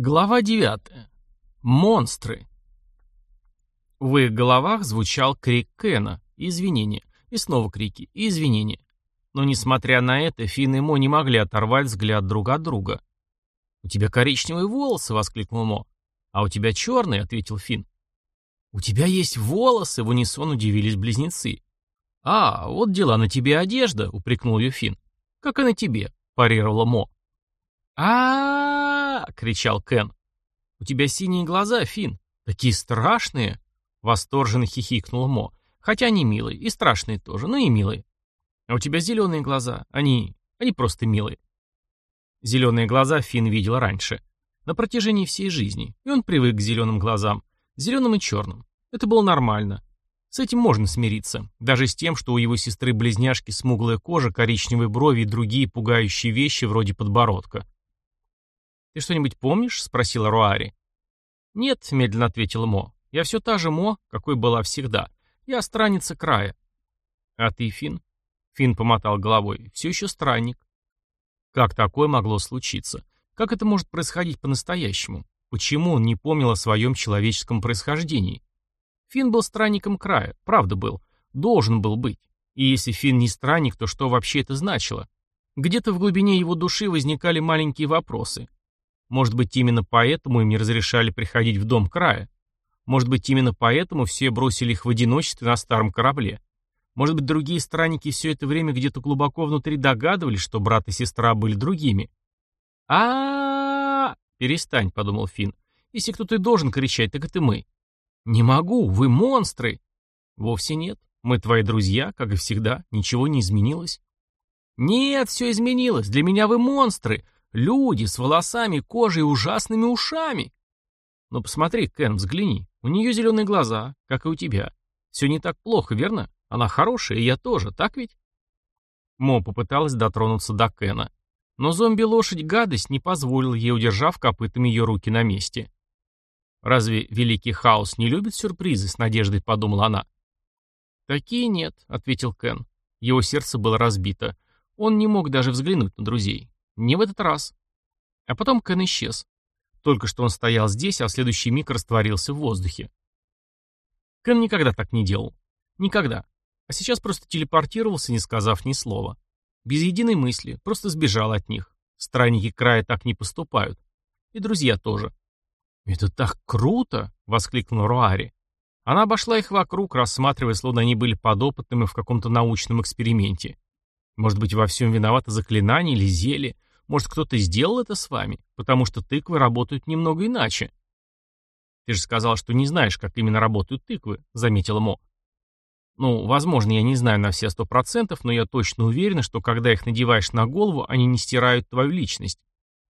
Глава 9. Монстры. В их головах звучал крик Кена, извинения, и снова крики, и извинения. Но, несмотря на это, Финн и Мо не могли оторвать взгляд друг от друга. «У тебя коричневые волосы!» — воскликнул Мо. «А у тебя черные!» — ответил Финн. «У тебя есть волосы!» — в унисон удивились близнецы. «А, вот дела, на тебе одежда!» — упрекнул ее Финн. «Как и на тебе!» — парировала Мо. а, -а, -а, кричал Кен. «У тебя синие глаза, Финн! Такие страшные!» — восторженно хихикнул Мо. «Хотя они милые, и страшные тоже, но и милые. А у тебя зеленые глаза, они... они просто милые». Зеленые глаза Финн видел раньше. На протяжении всей жизни. И он привык к зеленым глазам. Зеленым и черным. Это было нормально. С этим можно смириться. Даже с тем, что у его сестры-близняшки смуглая кожа, коричневые брови и другие пугающие вещи вроде подбородка. «Ты что-нибудь помнишь?» — спросила Руари. «Нет», — медленно ответила Мо. «Я все та же Мо, какой была всегда. Я страница края». «А ты, Фин? Фин помотал головой. «Все еще странник». Как такое могло случиться? Как это может происходить по-настоящему? Почему он не помнил о своем человеческом происхождении? Фин был странником края, правда был. Должен был быть. И если Фин не странник, то что вообще это значило? Где-то в глубине его души возникали маленькие вопросы. Может быть, именно поэтому им не разрешали приходить в дом края? Может быть, именно поэтому все бросили их в одиночестве на старом корабле? Может быть, другие странники все это время где-то глубоко внутри догадывались, что брат и сестра были другими? а, «Перестань», — подумал Финн. «Если кто-то и должен кричать, так это мы». «Не могу, вы монстры!» «Вовсе нет. Мы твои друзья, как и всегда. Ничего не изменилось». «Нет, все изменилось. Для меня вы монстры. Люди с волосами, кожей и ужасными ушами. Но посмотри, Кен, взгляни. У нее зеленые глаза, как и у тебя. Все не так плохо, верно? Она хорошая, и я тоже, так ведь? Мо попыталась дотронуться до Кена. Но зомби-лошадь гадость не позволил ей, удержав копытами ее руки на месте. «Разве Великий Хаос не любит сюрпризы?» — с надеждой подумала она. «Такие нет», — ответил Кен. Его сердце было разбито. Он не мог даже взглянуть на друзей. Не в этот раз. А потом Кен исчез. Только что он стоял здесь, а в следующий миг растворился в воздухе. Кен никогда так не делал. Никогда. А сейчас просто телепортировался, не сказав ни слова. Без единой мысли, просто сбежал от них. Странники края так не поступают. И друзья тоже. «Это так круто!» — воскликнул Руари. Она обошла их вокруг, рассматривая, словно они были подопытными в каком-то научном эксперименте. Может быть, во всем виновато заклинание или зелье, может, кто-то сделал это с вами? Потому что тыквы работают немного иначе. Ты же сказал, что не знаешь, как именно работают тыквы, заметила Мо. Ну, возможно, я не знаю на все сто процентов, но я точно уверена, что когда их надеваешь на голову, они не стирают твою личность.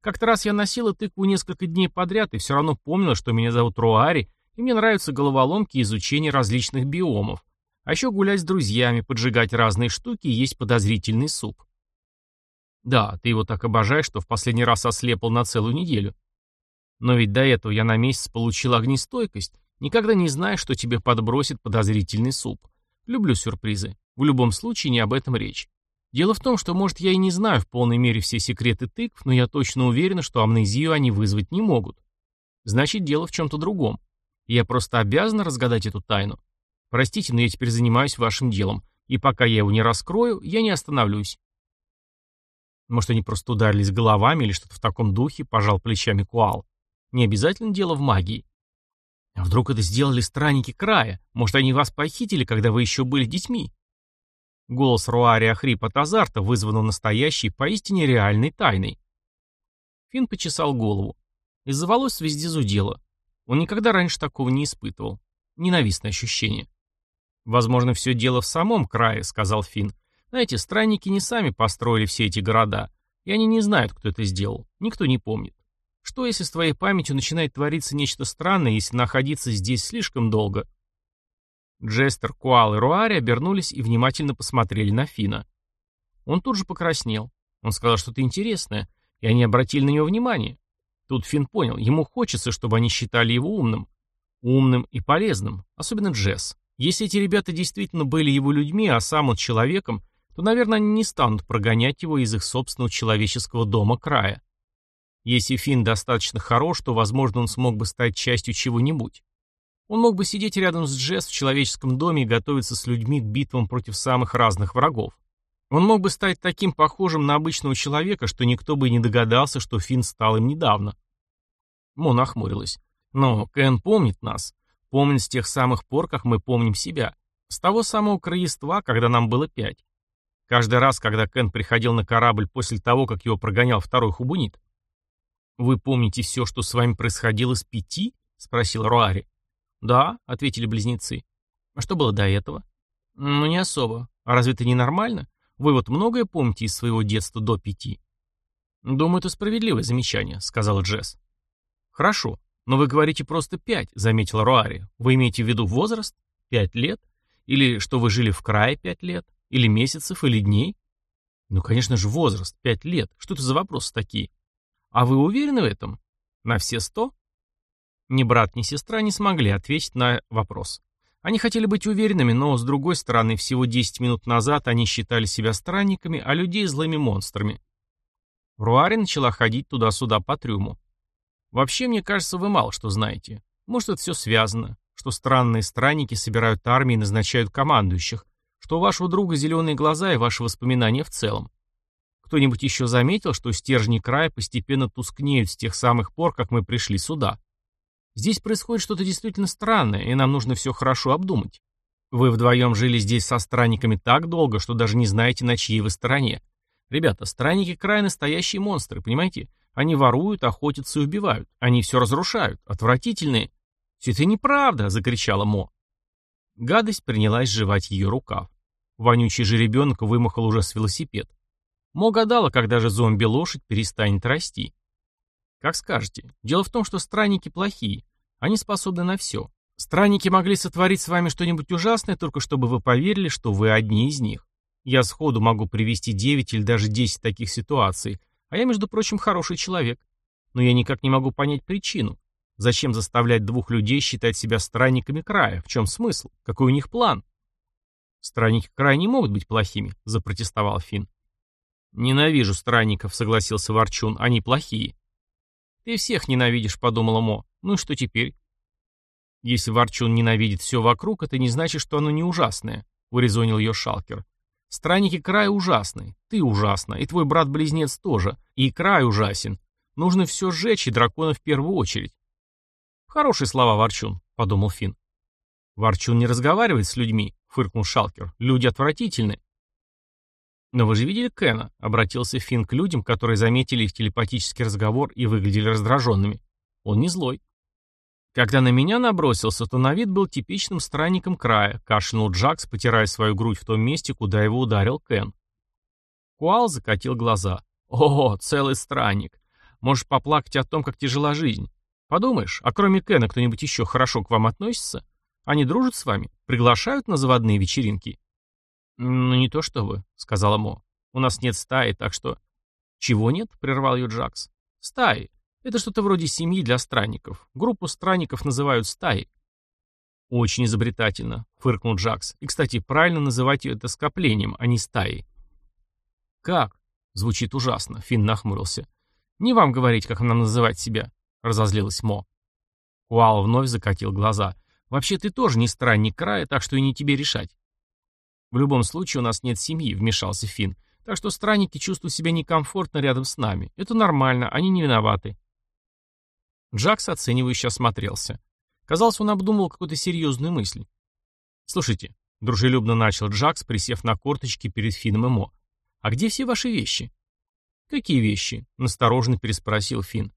Как-то раз я носила тыкву несколько дней подряд и все равно помнила, что меня зовут Руари, и мне нравятся головоломки и изучение различных биомов. А еще гулять с друзьями, поджигать разные штуки и есть подозрительный суп. Да, ты его так обожаешь, что в последний раз ослепал на целую неделю. Но ведь до этого я на месяц получил огнестойкость. Никогда не знаешь, что тебе подбросит подозрительный суп. Люблю сюрпризы. В любом случае не об этом речь. Дело в том, что, может, я и не знаю в полной мере все секреты тыкв, но я точно уверена, что амнезию они вызвать не могут. Значит, дело в чем-то другом. Я просто обязана разгадать эту тайну. Простите, но я теперь занимаюсь вашим делом, и пока я его не раскрою, я не остановлюсь. Может, они просто ударились головами или что-то в таком духе, пожал плечами Куал. Не обязательно дело в магии. А вдруг это сделали странники края? Может, они вас похитили, когда вы еще были детьми? Голос Руари охрип от азарта, вызванного настоящей, поистине реальной тайной. Финн почесал голову. Из-за волос везде зудело. Он никогда раньше такого не испытывал. Ненавистное ощущение. «Возможно, все дело в самом крае», — сказал Финн. Знаете, странники не сами построили все эти города, и они не знают, кто это сделал. Никто не помнит. Что, если с твоей памятью начинает твориться нечто странное, если находиться здесь слишком долго? Джестер, Куал и Руари обернулись и внимательно посмотрели на Фина. Он тут же покраснел. Он сказал что-то интересное, и они обратили на него внимание. Тут Фин понял, ему хочется, чтобы они считали его умным. Умным и полезным, особенно Джесс. Если эти ребята действительно были его людьми, а сам он человеком, то, наверное, они не станут прогонять его из их собственного человеческого дома края. Если Финн достаточно хорош, то, возможно, он смог бы стать частью чего-нибудь. Он мог бы сидеть рядом с Джесс в человеческом доме и готовиться с людьми к битвам против самых разных врагов. Он мог бы стать таким похожим на обычного человека, что никто бы и не догадался, что Финн стал им недавно. Мо нахмурилась. Но Кен помнит нас. Помнит с тех самых пор, как мы помним себя. С того самого краества, когда нам было пять. Каждый раз, когда Кен приходил на корабль после того, как его прогонял второй хубунит. «Вы помните все, что с вами происходило с пяти?» — спросил Руари. «Да», — ответили близнецы. «А что было до этого?» «Ну, не особо. А разве это не нормально? Вы вот многое помните из своего детства до пяти?» «Думаю, это справедливое замечание», — сказала Джесс. «Хорошо, но вы говорите просто пять», — заметила Руари. «Вы имеете в виду возраст? Пять лет? Или что вы жили в крае пять лет? Или месяцев, или дней?» «Ну, конечно же, возраст. Пять лет. Что это за вопросы такие?» «А вы уверены в этом? На все сто?» Ни брат, ни сестра не смогли ответить на вопрос. Они хотели быть уверенными, но, с другой стороны, всего 10 минут назад они считали себя странниками, а людей злыми монстрами. Руари начала ходить туда-сюда по трюму. «Вообще, мне кажется, вы мало что знаете. Может, это все связано, что странные странники собирают армии и назначают командующих, что у вашего друга зеленые глаза и ваши воспоминания в целом. Кто-нибудь еще заметил, что стержни края постепенно тускнеют с тех самых пор, как мы пришли сюда?» Здесь происходит что-то действительно странное, и нам нужно все хорошо обдумать. Вы вдвоем жили здесь со странниками так долго, что даже не знаете, на чьей вы стороне. Ребята, странники край настоящие монстры, понимаете? Они воруют, охотятся и убивают. Они все разрушают. Отвратительные. Все это неправда, закричала Мо. Гадость принялась жевать ее рукав. Вонючий жеребенок вымахал уже с велосипед. Мо гадала, когда же зомби-лошадь перестанет расти. Как скажете. Дело в том, что странники плохие. Они способны на все. Странники могли сотворить с вами что-нибудь ужасное, только чтобы вы поверили, что вы одни из них. Я сходу могу привести 9 или даже 10 таких ситуаций, а я, между прочим, хороший человек. Но я никак не могу понять причину. Зачем заставлять двух людей считать себя странниками края? В чем смысл? Какой у них план? Странники края не могут быть плохими, запротестовал Финн. Ненавижу странников, согласился Ворчун, они плохие. «Ты всех ненавидишь», — подумала Мо. «Ну и что теперь?» «Если Ворчун ненавидит все вокруг, это не значит, что оно не ужасное», — урезонил ее Шалкер. «Странники края ужасны, ты ужасна, и твой брат-близнец тоже, и край ужасен. Нужно все сжечь, и дракона в первую очередь». «Хорошие слова, Ворчун», — подумал Финн. «Ворчун не разговаривает с людьми», — фыркнул Шалкер. «Люди отвратительны». «Но вы же видели Кена?» — обратился Финн к людям, которые заметили их телепатический разговор и выглядели раздраженными. «Он не злой». Когда на меня набросился, то на вид был типичным странником края, кашлянул Джакс, потирая свою грудь в том месте, куда его ударил Кен. Куал закатил глаза. «О, целый странник. Можешь поплакать о том, как тяжела жизнь. Подумаешь, а кроме Кена кто-нибудь еще хорошо к вам относится? Они дружат с вами? Приглашают на заводные вечеринки?» «Ну, не то что вы», — сказала Мо. «У нас нет стаи, так что...» «Чего нет?» — прервал ее Джакс. «Стаи. Это что-то вроде семьи для странников. Группу странников называют стаей». «Очень изобретательно», — фыркнул Джакс. «И, кстати, правильно называть ее это скоплением, а не стаей». «Как?» — звучит ужасно, — Финн нахмурился. «Не вам говорить, как нам называть себя», — разозлилась Мо. Куал вновь закатил глаза. «Вообще ты тоже не странник края, так что и не тебе решать. «В любом случае у нас нет семьи», — вмешался Финн. «Так что странники чувствуют себя некомфортно рядом с нами. Это нормально, они не виноваты». Джакс оценивающе осмотрелся. Казалось, он обдумывал какую-то серьезную мысль. «Слушайте», — дружелюбно начал Джакс, присев на корточки перед Финном и Мо. «А где все ваши вещи?» «Какие вещи?» — настороженно переспросил Финн.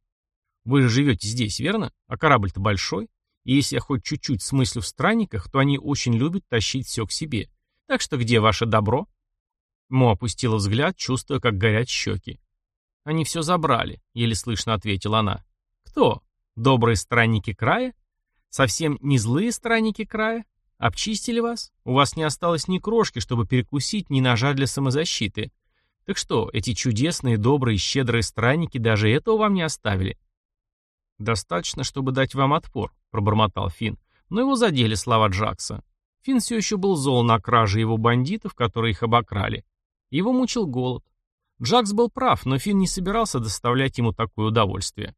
«Вы же живете здесь, верно? А корабль-то большой. И если я хоть чуть-чуть смыслю в странниках, то они очень любят тащить все к себе. Так что где ваше добро?» Мо опустила взгляд, чувствуя, как горят щеки. «Они все забрали», — еле слышно ответила она. «Кто? Добрые странники края? Совсем не злые странники края? Обчистили вас? У вас не осталось ни крошки, чтобы перекусить, ни ножа для самозащиты. Так что, эти чудесные, добрые, щедрые странники даже этого вам не оставили?» «Достаточно, чтобы дать вам отпор», — пробормотал Финн. Но его задели слова Джакса. Финн все еще был зол на краже его бандитов, которые их обокрали. Его мучил голод. Джакс был прав, но Финн не собирался доставлять ему такое удовольствие.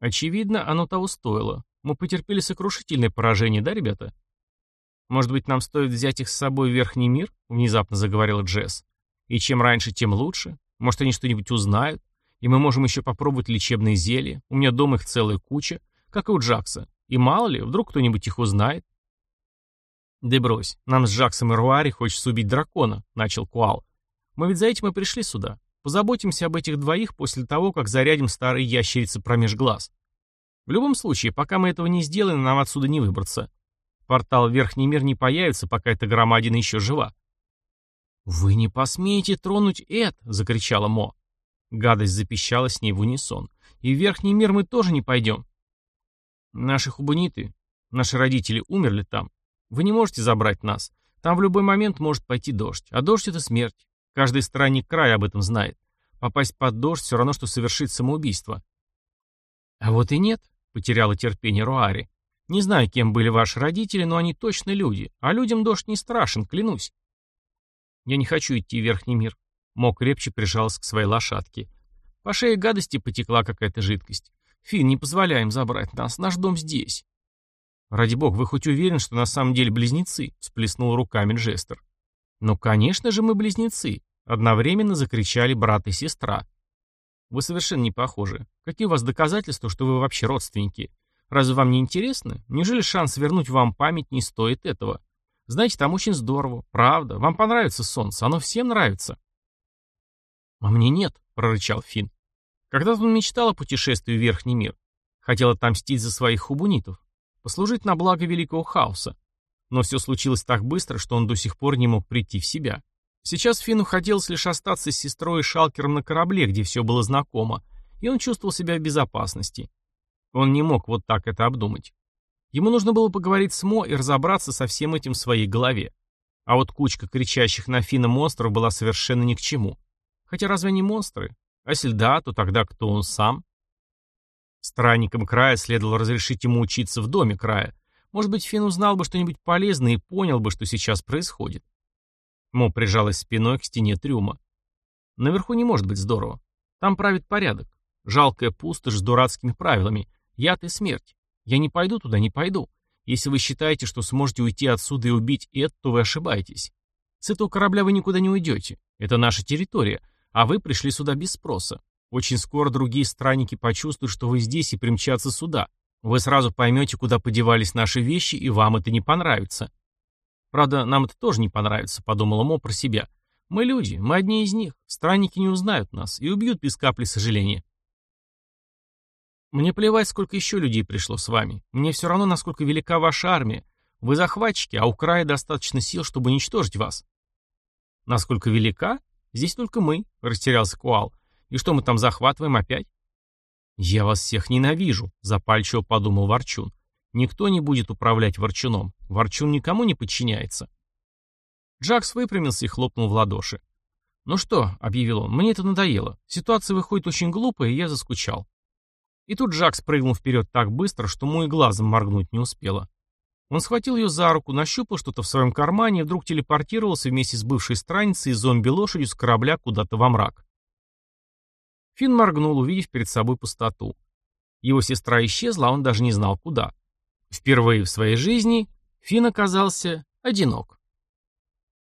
Очевидно, оно того стоило. Мы потерпели сокрушительное поражение, да, ребята? Может быть, нам стоит взять их с собой в Верхний мир? Внезапно заговорила Джесс. И чем раньше, тем лучше. Может, они что-нибудь узнают? И мы можем еще попробовать лечебные зелья. У меня дома их целая куча, как и у Джакса. И мало ли, вдруг кто-нибудь их узнает. «Да брось, нам с Джаксом и Руари хочется убить дракона», — начал Куал. «Мы ведь за этим и пришли сюда. Позаботимся об этих двоих после того, как зарядим старые ящерицы промеж глаз. В любом случае, пока мы этого не сделаем, нам отсюда не выбраться. Портал в Верхний мир не появится, пока эта громадина еще жива. «Вы не посмеете тронуть Эд!» — закричала Мо. Гадость запищала с ней в унисон. «И в Верхний мир мы тоже не пойдем». «Наши хубуниты, наши родители умерли там. Вы не можете забрать нас. Там в любой момент может пойти дождь. А дождь — это смерть. Каждый странник края об этом знает. Попасть под дождь все равно, что совершить самоубийство. А вот и нет, потеряла терпение Руари. Не знаю, кем были ваши родители, но они точно люди. А людям дождь не страшен, клянусь. Я не хочу идти в верхний мир. Мок крепче прижался к своей лошадке. По шее гадости потекла какая-то жидкость. Фин, не позволяем забрать нас, наш дом здесь. Ради бога, вы хоть уверен, что на самом деле близнецы? Всплеснул руками Джестер. «Ну, конечно же, мы близнецы!» Одновременно закричали брат и сестра. «Вы совершенно не похожи. Какие у вас доказательства, что вы вообще родственники? Разве вам не интересно? Неужели шанс вернуть вам память не стоит этого? Знаете, там очень здорово. Правда. Вам понравится солнце. Оно всем нравится». «А мне нет», — прорычал Финн. Когда-то он мечтал о путешествии в Верхний мир. Хотел отомстить за своих хубунитов. Послужить на благо Великого Хаоса. Но все случилось так быстро, что он до сих пор не мог прийти в себя. Сейчас Фину хотелось лишь остаться с сестрой и Шалкером на корабле, где все было знакомо, и он чувствовал себя в безопасности. Он не мог вот так это обдумать. Ему нужно было поговорить с Мо и разобраться со всем этим в своей голове. А вот кучка кричащих на Фина монстров была совершенно ни к чему. Хотя разве они монстры? А если да, то тогда кто он сам? Странникам края следовало разрешить ему учиться в доме края, может быть, Финн узнал бы что-нибудь полезное и понял бы, что сейчас происходит. Мо прижалась спиной к стене трюма. Наверху не может быть здорово. Там правит порядок. Жалкая пустошь с дурацкими правилами. Яд и смерть. Я не пойду туда, не пойду. Если вы считаете, что сможете уйти отсюда и убить Эд, то вы ошибаетесь. С этого корабля вы никуда не уйдете. Это наша территория, а вы пришли сюда без спроса. Очень скоро другие странники почувствуют, что вы здесь и примчатся сюда. Вы сразу поймете, куда подевались наши вещи, и вам это не понравится. Правда, нам это тоже не понравится, подумала Мо про себя. Мы люди, мы одни из них. Странники не узнают нас и убьют без капли сожаления. Мне плевать, сколько еще людей пришло с вами. Мне все равно, насколько велика ваша армия. Вы захватчики, а у края достаточно сил, чтобы уничтожить вас. Насколько велика? Здесь только мы, растерялся Куал. И что мы там захватываем опять? «Я вас всех ненавижу», — запальчиво подумал Ворчун. «Никто не будет управлять Ворчуном. Ворчун никому не подчиняется». Джакс выпрямился и хлопнул в ладоши. «Ну что», — объявил он, — «мне это надоело. Ситуация выходит очень глупая, и я заскучал». И тут Джакс прыгнул вперед так быстро, что мой глазом моргнуть не успела. Он схватил ее за руку, нащупал что-то в своем кармане и вдруг телепортировался вместе с бывшей страницей и зомби-лошадью с корабля куда-то во мрак. Финн моргнул, увидев перед собой пустоту. Его сестра исчезла, а он даже не знал куда. Впервые в своей жизни Финн оказался одинок.